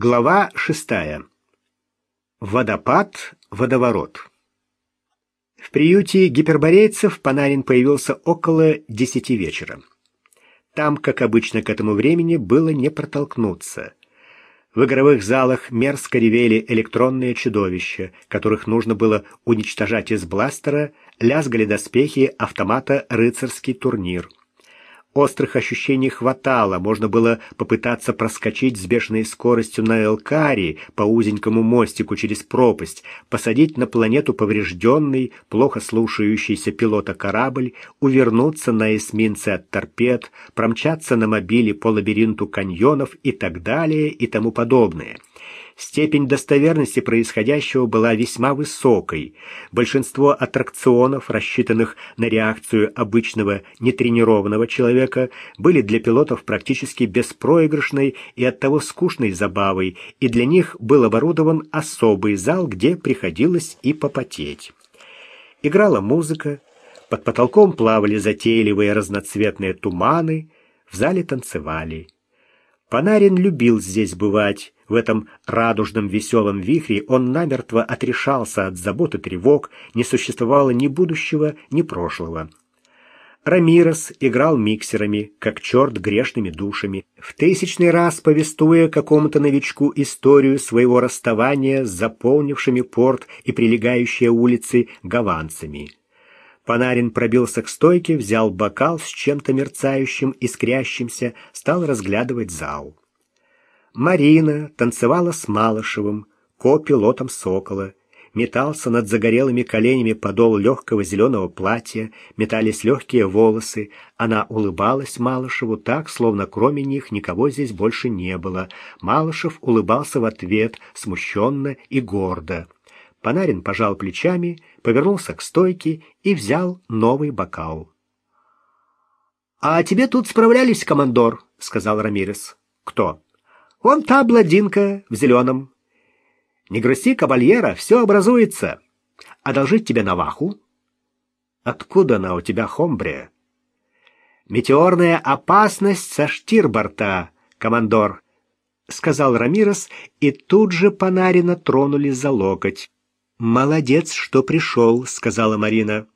Глава шестая. Водопад, водоворот. В приюте гиперборейцев Панарин появился около десяти вечера. Там, как обычно к этому времени, было не протолкнуться. В игровых залах мерзко ревели электронные чудовища, которых нужно было уничтожать из бластера, лязгали доспехи автомата «Рыцарский турнир». Острых ощущений хватало, можно было попытаться проскочить с бешеной скоростью на Элкари по узенькому мостику через пропасть, посадить на планету поврежденный, плохо слушающийся пилота корабль, увернуться на эсминце от торпед, промчаться на мобиле по лабиринту каньонов и так далее и тому подобное. Степень достоверности происходящего была весьма высокой. Большинство аттракционов, рассчитанных на реакцию обычного нетренированного человека, были для пилотов практически беспроигрышной и оттого скучной забавой, и для них был оборудован особый зал, где приходилось и попотеть. Играла музыка, под потолком плавали затейливые разноцветные туманы, в зале танцевали. Панарин любил здесь бывать, в этом радужном веселом вихре он намертво отрешался от забот и тревог, не существовало ни будущего, ни прошлого. Рамирес играл миксерами, как черт грешными душами, в тысячный раз повествуя какому-то новичку историю своего расставания с заполнившими порт и прилегающие улицы гаванцами. Панарин пробился к стойке, взял бокал с чем-то мерцающим, искрящимся, стал разглядывать зал. Марина танцевала с Малышевым, ко-пилотом «Сокола», метался над загорелыми коленями подол легкого зеленого платья, метались легкие волосы. Она улыбалась Малышеву так, словно кроме них никого здесь больше не было. Малышев улыбался в ответ, смущенно и гордо. Панарин пожал плечами, повернулся к стойке и взял новый бокал. — А тебе тут справлялись, командор, — сказал Рамирес. — Кто? Вон та бладинка в зеленом. Не грусти, кавальера, все образуется. Одолжить тебе наваху? Откуда она у тебя, хомбре? Метеорная опасность со штирборта, командор, — сказал Рамирес, и тут же Панарина тронули за локоть. «Молодец, что пришел», — сказала Марина.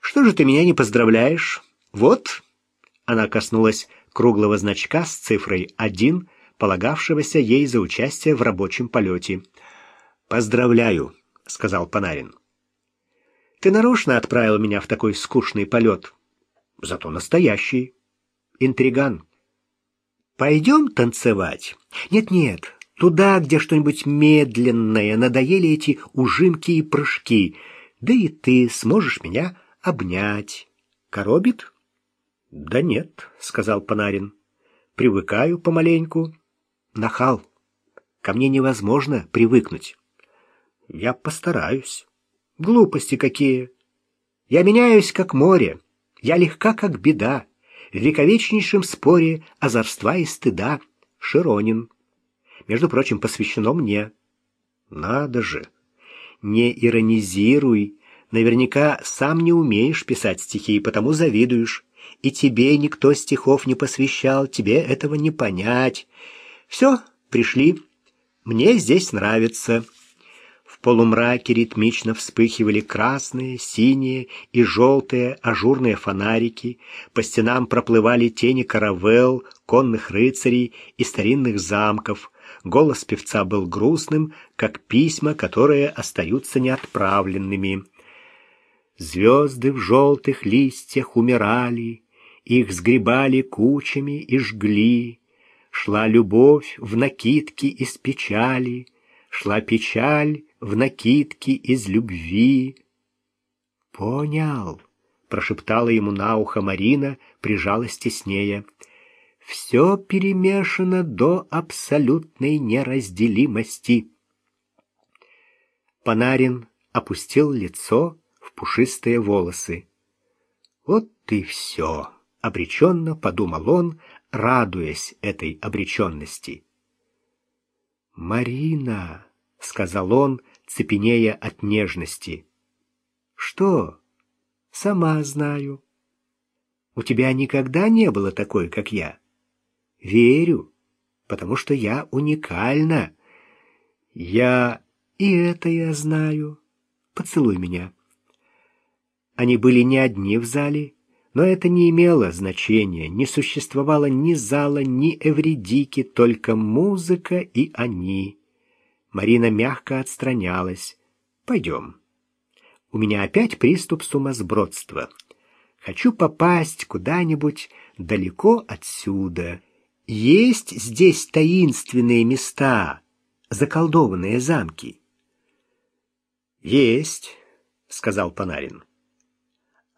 «Что же ты меня не поздравляешь? Вот». Она коснулась круглого значка с цифрой один полагавшегося ей за участие в рабочем полете. «Поздравляю», — сказал Панарин. «Ты нарочно отправил меня в такой скучный полет. Зато настоящий. Интриган. Пойдем танцевать? Нет-нет, туда, где что-нибудь медленное, надоели эти ужимки и прыжки. Да и ты сможешь меня обнять. Коробит?» «Да нет», — сказал Панарин. «Привыкаю помаленьку». Нахал. Ко мне невозможно привыкнуть. Я постараюсь. Глупости какие. Я меняюсь, как море. Я легка, как беда. В вековечнейшем споре озорства и стыда. Широнин. Между прочим, посвящено мне. Надо же. Не иронизируй. Наверняка сам не умеешь писать стихи, и потому завидуешь. И тебе никто стихов не посвящал, тебе этого не понять. Все, пришли. Мне здесь нравится. В полумраке ритмично вспыхивали красные, синие и желтые ажурные фонарики. По стенам проплывали тени каравелл, конных рыцарей и старинных замков. Голос певца был грустным, как письма, которые остаются неотправленными. Звезды в желтых листьях умирали, их сгребали кучами и жгли. Шла любовь в накидке из печали, Шла печаль в накидке из любви. «Понял», — прошептала ему на ухо Марина, прижалась теснее. «Все перемешано до абсолютной неразделимости». Панарин опустил лицо в пушистые волосы. «Вот и все», — обреченно подумал он, радуясь этой обреченности. «Марина!» — сказал он, цепенея от нежности. «Что? Сама знаю. У тебя никогда не было такой, как я. Верю. потому что я уникальна. Я и это я знаю. Поцелуй меня. Они были не одни в зале, но это не имело значения. Не существовало ни зала, ни Эвредики, только музыка и они. Марина мягко отстранялась. «Пойдем. У меня опять приступ сумасбродства. Хочу попасть куда-нибудь далеко отсюда. Есть здесь таинственные места, заколдованные замки». «Есть», — сказал Панарин.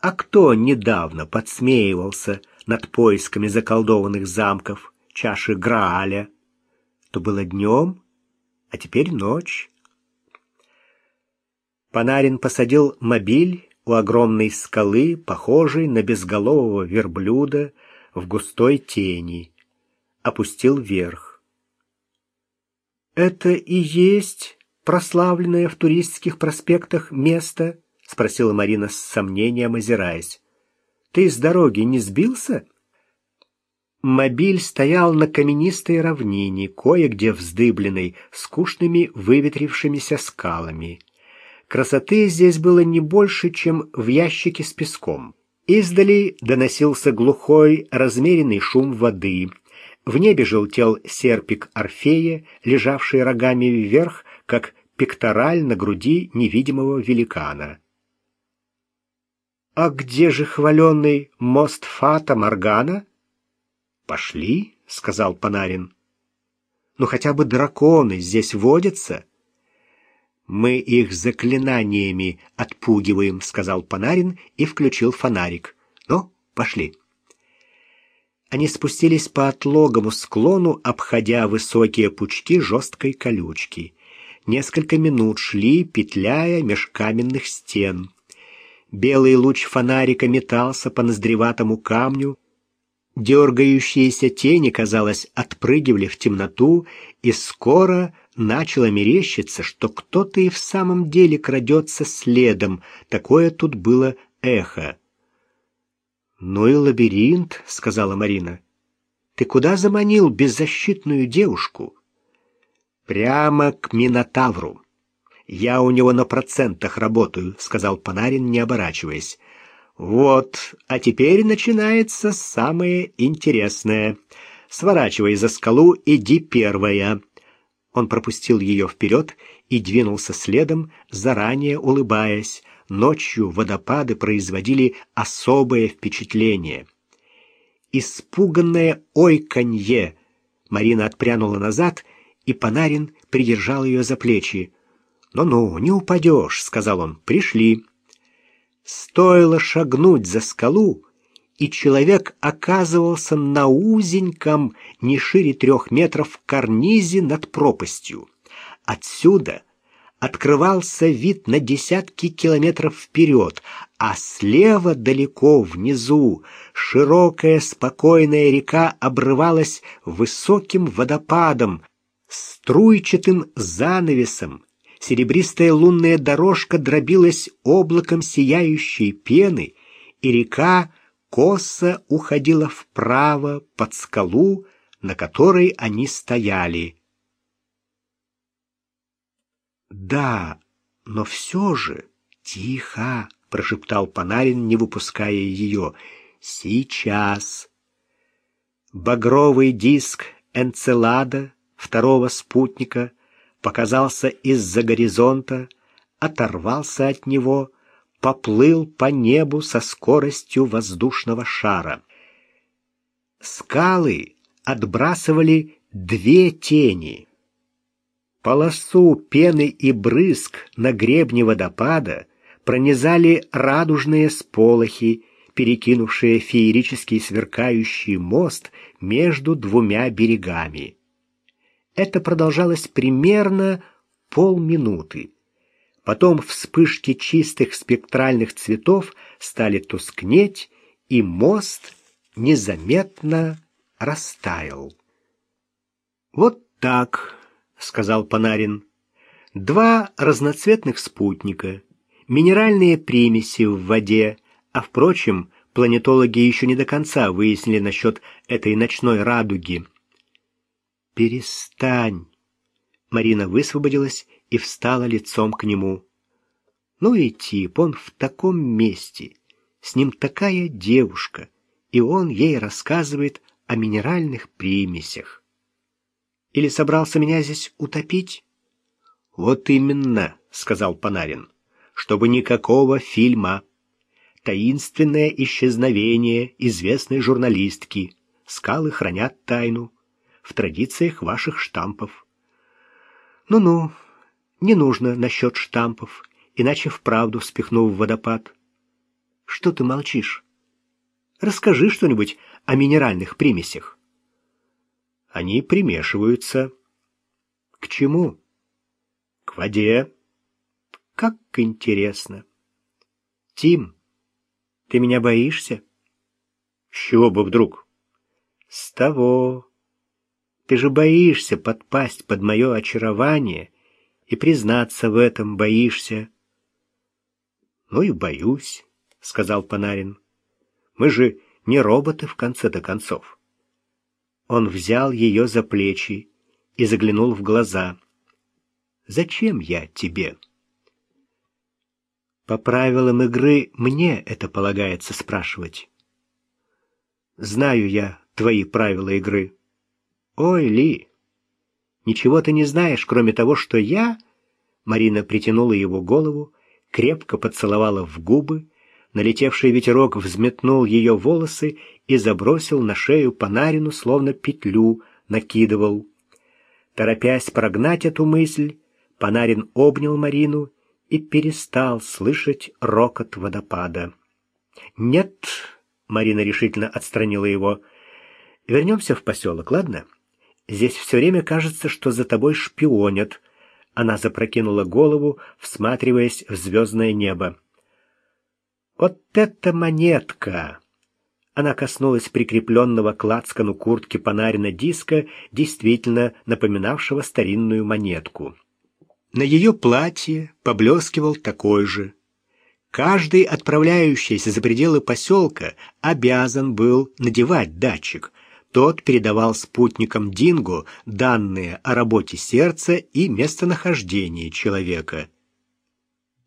А кто недавно подсмеивался над поисками заколдованных замков, чаши Грааля? То было днем, а теперь ночь. Панарин посадил мобиль у огромной скалы, похожей на безголового верблюда, в густой тени. Опустил вверх. «Это и есть прославленное в туристских проспектах место?» — спросила Марина с сомнением, озираясь. «Ты с дороги не сбился?» Мобиль стоял на каменистой равнине, кое-где вздыбленной, скучными выветрившимися скалами. Красоты здесь было не больше, чем в ящике с песком. Издали доносился глухой, размеренный шум воды. В небе желтел серпик Орфея, лежавший рогами вверх, как пектораль на груди невидимого великана. «А где же хваленный мост Фата Моргана?» «Пошли», — сказал Панарин. «Ну хотя бы драконы здесь водятся». «Мы их заклинаниями отпугиваем», — сказал Панарин и включил фонарик. «Ну, пошли». Они спустились по отлогому склону, обходя высокие пучки жесткой колючки. Несколько минут шли, петляя меж каменных стен. Белый луч фонарика метался по ноздреватому камню. Дергающиеся тени, казалось, отпрыгивали в темноту, и скоро начало мерещиться, что кто-то и в самом деле крадется следом. Такое тут было эхо. «Ну и лабиринт», — сказала Марина. «Ты куда заманил беззащитную девушку?» «Прямо к Минотавру». «Я у него на процентах работаю», — сказал Панарин, не оборачиваясь. «Вот, а теперь начинается самое интересное. Сворачивай за скалу, иди первая». Он пропустил ее вперед и двинулся следом, заранее улыбаясь. Ночью водопады производили особое впечатление. Испуганное ойканье! Марина отпрянула назад, и Панарин придержал ее за плечи. «Ну-ну, не упадешь», — сказал он, — «пришли». Стоило шагнуть за скалу, и человек оказывался на узеньком, не шире трех метров, карнизе над пропастью. Отсюда открывался вид на десятки километров вперед, а слева далеко внизу широкая спокойная река обрывалась высоким водопадом, струйчатым занавесом, серебристая лунная дорожка дробилась облаком сияющей пены, и река косо уходила вправо под скалу, на которой они стояли. «Да, но все же тихо!» — прошептал Панарин, не выпуская ее. «Сейчас!» Багровый диск Энцелада, второго спутника — показался из-за горизонта, оторвался от него, поплыл по небу со скоростью воздушного шара. Скалы отбрасывали две тени. Полосу пены и брызг на гребне водопада пронизали радужные сполохи, перекинувшие феерический сверкающий мост между двумя берегами. Это продолжалось примерно полминуты. Потом вспышки чистых спектральных цветов стали тускнеть, и мост незаметно растаял. «Вот так», — сказал Панарин. «Два разноцветных спутника, минеральные примеси в воде, а, впрочем, планетологи еще не до конца выяснили насчет этой ночной радуги. Перестань. Марина высвободилась и встала лицом к нему. Ну и тип, он в таком месте. С ним такая девушка, и он ей рассказывает о минеральных примесях. Или собрался меня здесь утопить? Вот именно, сказал Панарин, чтобы никакого фильма. Таинственное исчезновение известной журналистки. Скалы хранят тайну в традициях ваших штампов. Ну-ну, не нужно насчет штампов, иначе вправду спихну в водопад. Что ты молчишь? Расскажи что-нибудь о минеральных примесях. Они примешиваются. К чему? К воде. Как интересно. Тим, ты меня боишься? С чего бы вдруг? С того. Ты же боишься подпасть под мое очарование и признаться в этом боишься. Ну и боюсь, сказал Панарин. Мы же не роботы в конце-то концов. Он взял ее за плечи и заглянул в глаза. Зачем я тебе? По правилам игры мне это полагается спрашивать. Знаю я твои правила игры. Ой, Ли, ничего ты не знаешь, кроме того, что я... Марина притянула его голову, крепко поцеловала в губы, налетевший ветерок взметнул ее волосы и забросил на шею Панарину, словно петлю накидывал. Торопясь прогнать эту мысль, Панарин обнял Марину и перестал слышать рокот водопада. «Нет», — Марина решительно отстранила его, — «вернемся в поселок, ладно? Здесь все время кажется, что за тобой шпионят». Она запрокинула голову, всматриваясь в звездное небо. «Вот эта монетка!» Она коснулась прикрепленного к лацкану куртки Панарина диска, действительно напоминавшего старинную монетку. На ее платье поблескивал такой же. Каждый, отправляющийся за пределы поселка, обязан был надевать датчик. Тот передавал спутникам Динго данные о работе сердца и местонахождении человека.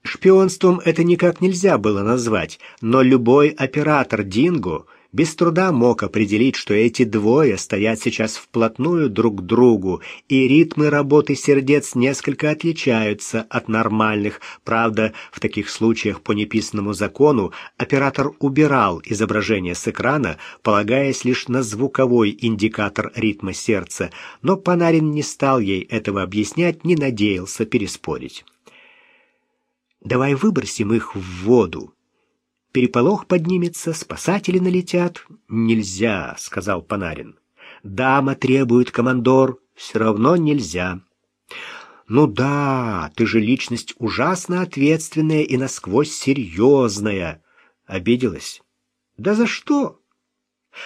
Шпионством это никак нельзя было назвать, но любой оператор Динго без труда мог определить, что эти двое стоят сейчас вплотную друг к другу, и ритмы работы сердец несколько отличаются от нормальных. Правда, в таких случаях по неписанному закону оператор убирал изображение с экрана, полагаясь лишь на звуковой индикатор ритма сердца, но Панарин не стал ей этого объяснять, не надеялся переспорить. Давай выбросим их в воду. Переполох поднимется, спасатели налетят. Нельзя, сказал Панарин. Дама требует командор, все равно нельзя. Ну да, ты же личность ужасно ответственная и насквозь серьезная. Обиделась? Да за что?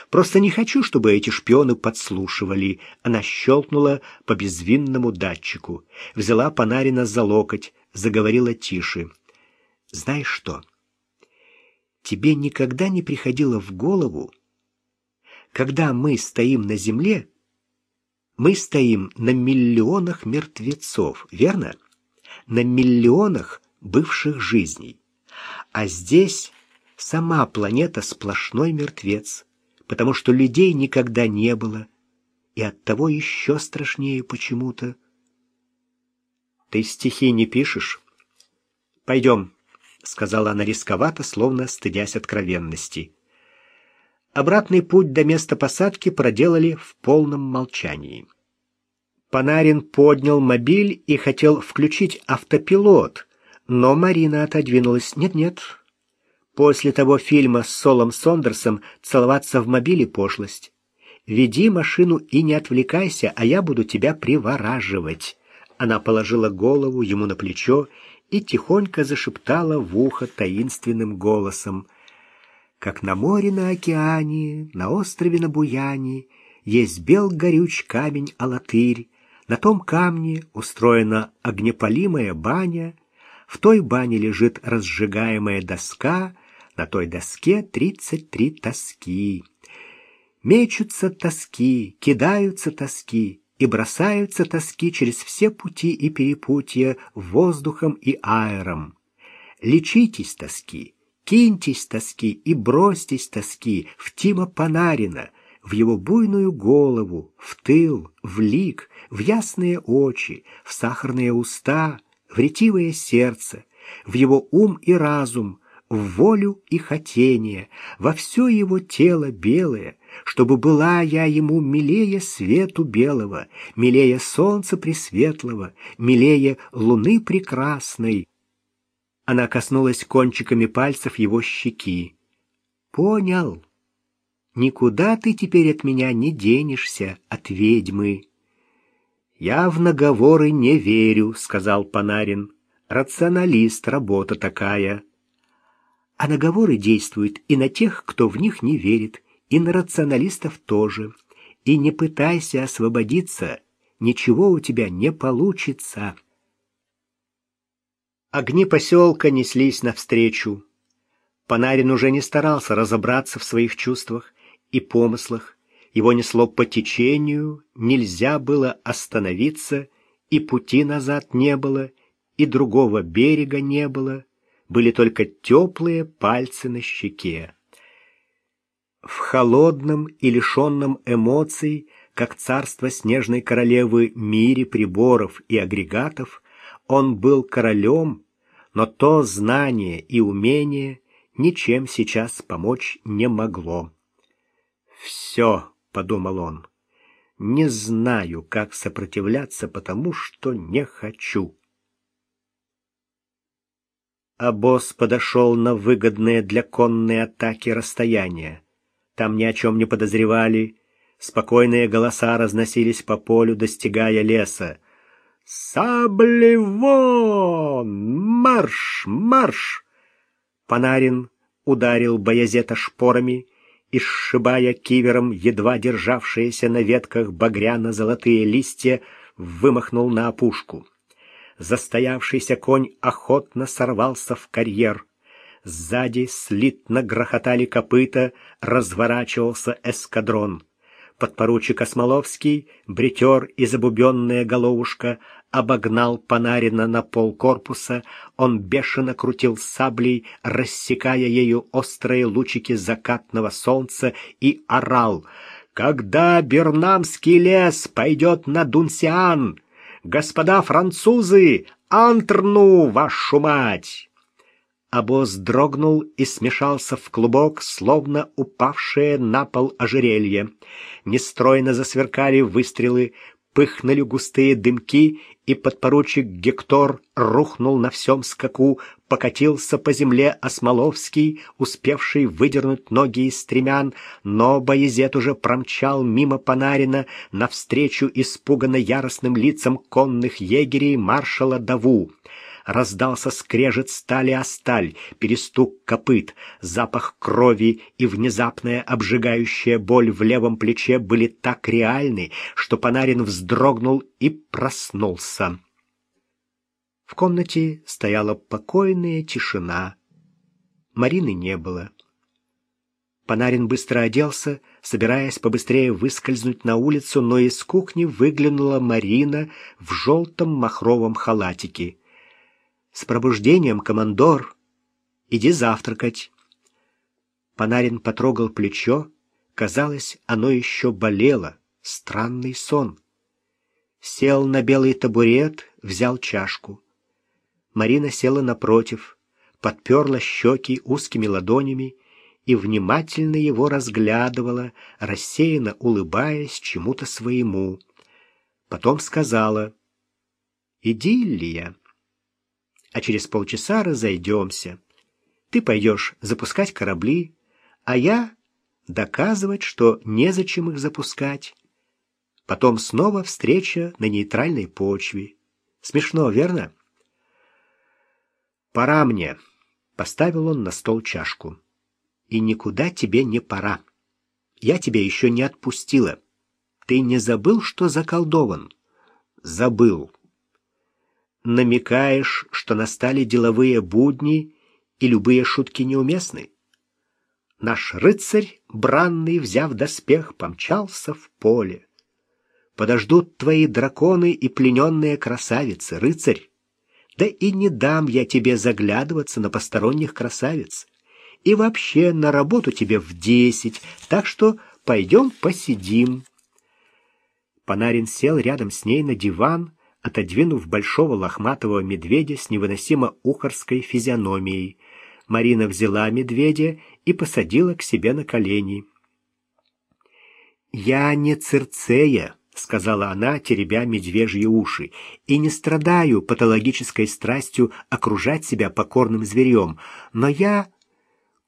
Просто не хочу, чтобы эти шпионы подслушивали. Она щелкнула по безвинному датчику, взяла Панарина за локоть, заговорила тише. «Знаешь что? Тебе никогда не приходило в голову, когда мы стоим на земле, мы стоим на миллионах мертвецов, верно? На миллионах бывших жизней. А здесь сама планета сплошной мертвец, потому что людей никогда не было, и оттого еще страшнее почему-то. Ты стихи не пишешь? Пойдем, сказала она рисковато, словно стыдясь откровенности. Обратный путь до места посадки проделали в полном молчании. Панарин поднял мобиль и хотел включить автопилот, но Марина отодвинулась. «Нет-нет, после того фильма с Солом Сондерсом целоваться в мобиле пошлость. Веди машину и не отвлекайся, а я буду тебя привораживать». Она положила голову ему на плечо и тихонько зашептала в ухо таинственным голосом. «Как на море на океане, на острове на Буяне, есть бел горюч камень Алатырь, на том камне устроена огнепалимая баня, в той бане лежит разжигаемая доска, на той доске тридцать три тоски. Мечутся тоски, кидаются тоски, и бросаются тоски через все пути и перепутья воздухом и аэром. Лечитесь тоски, киньтесь тоски и бросьтесь тоски в Тима Панарина, в его буйную голову, в тыл, в лик, в ясные очи, в сахарные уста, в ретивое сердце, в его ум и разум, в волю и хотение, во все его тело белое, чтобы была я ему милее свету белого, милее солнца пресветлого, милее луны прекрасной. Она коснулась кончиками пальцев его щеки. «Понял. Никуда ты теперь от меня не денешься, от ведьмы». «Я в наговоры не верю», — сказал Панарин. «Рационалист, работа такая». А наговоры действуют и на тех, кто в них не верит, и на рационалистов тоже. И не пытайся освободиться, ничего у тебя не получится. Огни поселка неслись навстречу. Панарин уже не старался разобраться в своих чувствах и помыслах. Его несло по течению, нельзя было остановиться, и пути назад не было, и другого берега не было, были только теплые пальцы на щеке в холодном и лишенном эмоций, как царство снежной королевы мире приборов и агрегатов, он был королем, но то знание и умение ничем сейчас помочь не могло. «Все», — подумал он, — «не знаю, как сопротивляться, потому что не хочу». А босс подошел на выгодное для конной атаки расстояние. Там ни о чем не подозревали. Спокойные голоса разносились по полю, достигая леса. «Сабли вон! Марш! Марш!» Панарин ударил Боязета шпорами и, сшибая кивером едва державшиеся на ветках багряно-золотые листья, вымахнул на опушку. Застоявшийся конь охотно сорвался в карьер. Сзади слитно грохотали копыта, разворачивался эскадрон. Подпоручик Осмоловский, бритер и забубенная головушка, обогнал Панарина на пол корпуса, он бешено крутил саблей, рассекая ею острые лучики закатного солнца, и орал «Когда Бернамский лес пойдет на Дунсиан? Господа французы, антрну, вашу мать!» Обоз дрогнул и смешался в клубок, словно упавшее на пол ожерелье. Нестройно засверкали выстрелы, пыхнули густые дымки, и подпоручик Гектор рухнул на всем скаку, покатился по земле Осмоловский, успевший выдернуть ноги из стремян, но боезет уже промчал мимо Панарина навстречу испуганно яростным лицам конных егерей маршала Даву раздался скрежет стали о сталь, перестук копыт, запах крови и внезапная обжигающая боль в левом плече были так реальны, что Панарин вздрогнул и проснулся. В комнате стояла покойная тишина. Марины не было. Панарин быстро оделся, собираясь побыстрее выскользнуть на улицу, но из кухни выглянула Марина в желтом махровом халатике. С пробуждением, командор. Иди завтракать. Панарин потрогал плечо. Казалось, оно еще болело. Странный сон. Сел на белый табурет, взял чашку. Марина села напротив, подперла щеки узкими ладонями и внимательно его разглядывала, рассеянно улыбаясь чему-то своему. Потом сказала «Идиллия» а через полчаса разойдемся. Ты пойдешь запускать корабли, а я доказывать, что незачем их запускать. Потом снова встреча на нейтральной почве. Смешно, верно? Пора мне, поставил он на стол чашку. И никуда тебе не пора. Я тебя еще не отпустила. Ты не забыл, что заколдован? Забыл намекаешь, что настали деловые будни и любые шутки неуместны? Наш рыцарь, бранный, взяв доспех, помчался в поле. подождут твои драконы и плененные красавицы, рыцарь. Да и не дам я тебе заглядываться на посторонних красавиц. И вообще на работу тебе в десять, так что пойдем посидим». Панарин сел рядом с ней на диван, отодвинув большого лохматого медведя с невыносимо ухарской физиономией. Марина взяла медведя и посадила к себе на колени. «Я не Цирцея», — сказала она, теребя медвежьи уши, «и не страдаю патологической страстью окружать себя покорным зверем, но я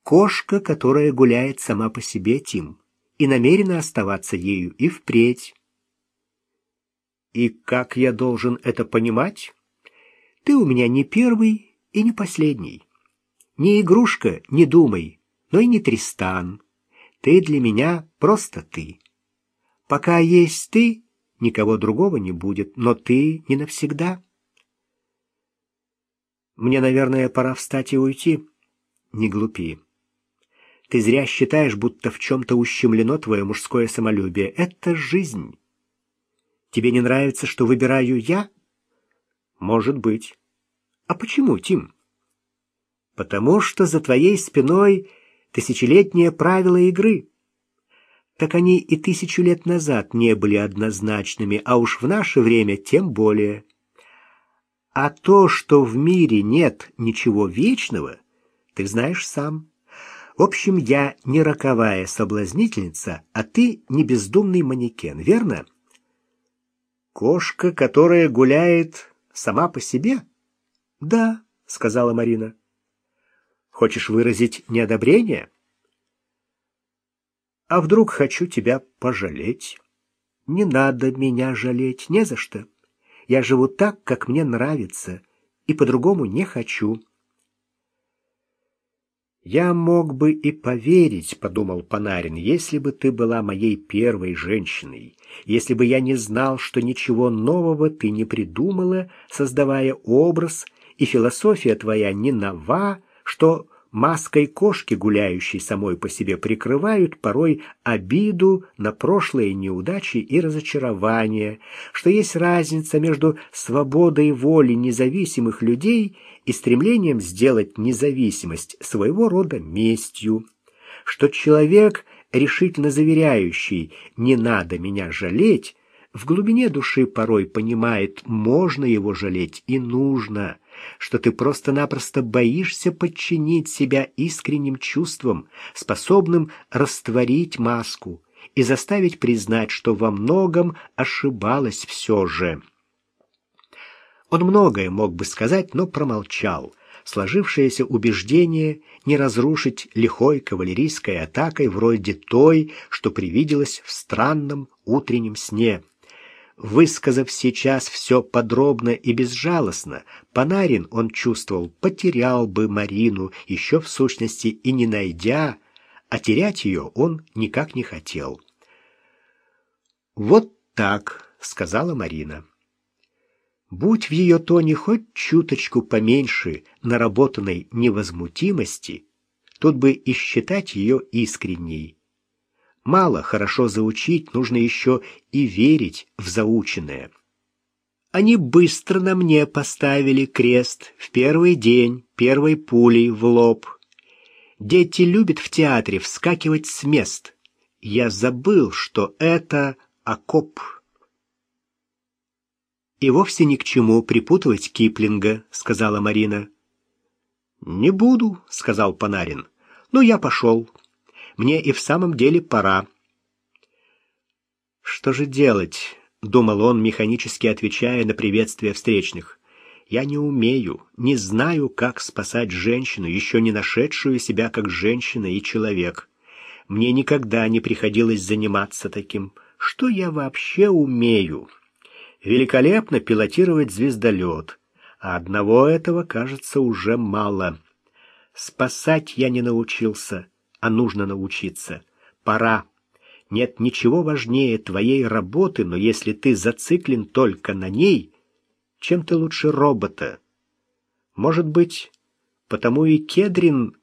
кошка, которая гуляет сама по себе, Тим, и намерена оставаться ею и впредь». «И как я должен это понимать?» «Ты у меня не первый и не последний. Не игрушка, не думай, но и не Тристан. Ты для меня просто ты». Пока есть ты, никого другого не будет, но ты не навсегда. Мне, наверное, пора встать и уйти. Не глупи. Ты зря считаешь, будто в чем-то ущемлено твое мужское самолюбие. Это жизнь. Тебе не нравится, что выбираю я? Может быть. А почему, Тим? Потому что за твоей спиной тысячелетние правила игры так они и тысячу лет назад не были однозначными, а уж в наше время тем более. А то, что в мире нет ничего вечного, ты знаешь сам. В общем, я не роковая соблазнительница, а ты не бездумный манекен, верно? Кошка, которая гуляет сама по себе? Да, сказала Марина. Хочешь выразить неодобрение? А вдруг хочу тебя пожалеть? Не надо меня жалеть, не за что. Я живу так, как мне нравится, и по-другому не хочу. «Я мог бы и поверить, — подумал Панарин, — если бы ты была моей первой женщиной, если бы я не знал, что ничего нового ты не придумала, создавая образ, и философия твоя не нова, что маской кошки, гуляющей самой по себе, прикрывают порой обиду на прошлые неудачи и разочарования, что есть разница между свободой воли независимых людей и стремлением сделать независимость своего рода местью, что человек, решительно заверяющий «не надо меня жалеть», в глубине души порой понимает, можно его жалеть и нужно – что ты просто-напросто боишься подчинить себя искренним чувствам, способным растворить маску и заставить признать, что во многом ошибалась все же. Он многое мог бы сказать, но промолчал. Сложившееся убеждение не разрушить лихой кавалерийской атакой вроде той, что привиделось в странном утреннем сне. Высказав сейчас все подробно и безжалостно, Панарин, он чувствовал, потерял бы Марину, еще в сущности и не найдя, а терять ее он никак не хотел. «Вот так», — сказала Марина. Будь в ее тоне хоть чуточку поменьше наработанной невозмутимости, тут бы и считать ее искренней. Мало хорошо заучить, нужно еще и верить в заученное. Они быстро на мне поставили крест в первый день, первой пулей в лоб. Дети любят в театре вскакивать с мест. Я забыл, что это окоп. И вовсе ни к чему припутывать Киплинга, сказала Марина. Не буду, сказал Панарин. Ну я пошел. Мне и в самом деле пора. Что же делать? думал он, механически отвечая на приветствие встречных. Я не умею, не знаю, как спасать женщину, еще не нашедшую себя как женщина и человек. Мне никогда не приходилось заниматься таким. Что я вообще умею? Великолепно пилотировать звездолет, а одного этого, кажется, уже мало. Спасать я не научился а нужно научиться. Пора. Нет ничего важнее твоей работы, но если ты зациклен только на ней, чем ты лучше робота? Может быть, потому и Кедрин...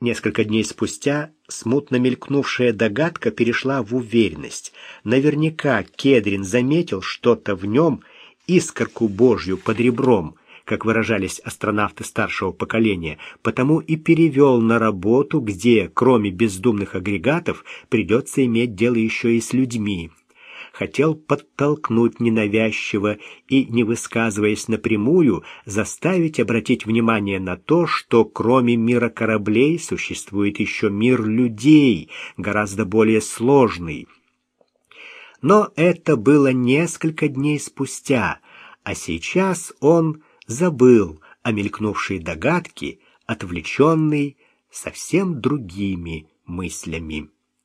Несколько дней спустя смутно мелькнувшая догадка перешла в уверенность. Наверняка Кедрин заметил что-то в нем, искорку божью под ребром, как выражались астронавты старшего поколения, потому и перевел на работу, где, кроме бездумных агрегатов, придется иметь дело еще и с людьми хотел подтолкнуть ненавязчиво и, не высказываясь напрямую, заставить обратить внимание на то, что кроме мира кораблей существует еще мир людей, гораздо более сложный. Но это было несколько дней спустя, а сейчас он забыл о мелькнувшей догадке, отвлеченный совсем другими мыслями.